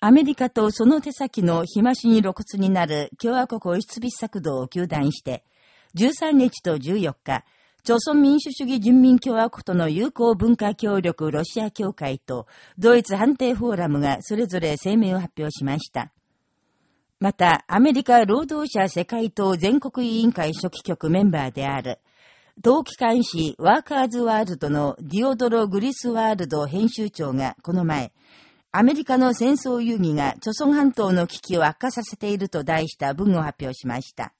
アメリカとその手先の日増しに露骨になる共和国押しつび策動を求断して、13日と14日、朝鮮民主主義人民共和国との友好文化協力ロシア協会とドイツ判定フォーラムがそれぞれ声明を発表しました。また、アメリカ労働者世界党全国委員会書記局メンバーである、同機関紙ワーカーズワールドのディオドロ・グリスワールド編集長がこの前、アメリカの戦争遊戯が、著孫半島の危機を悪化させていると題した文を発表しました。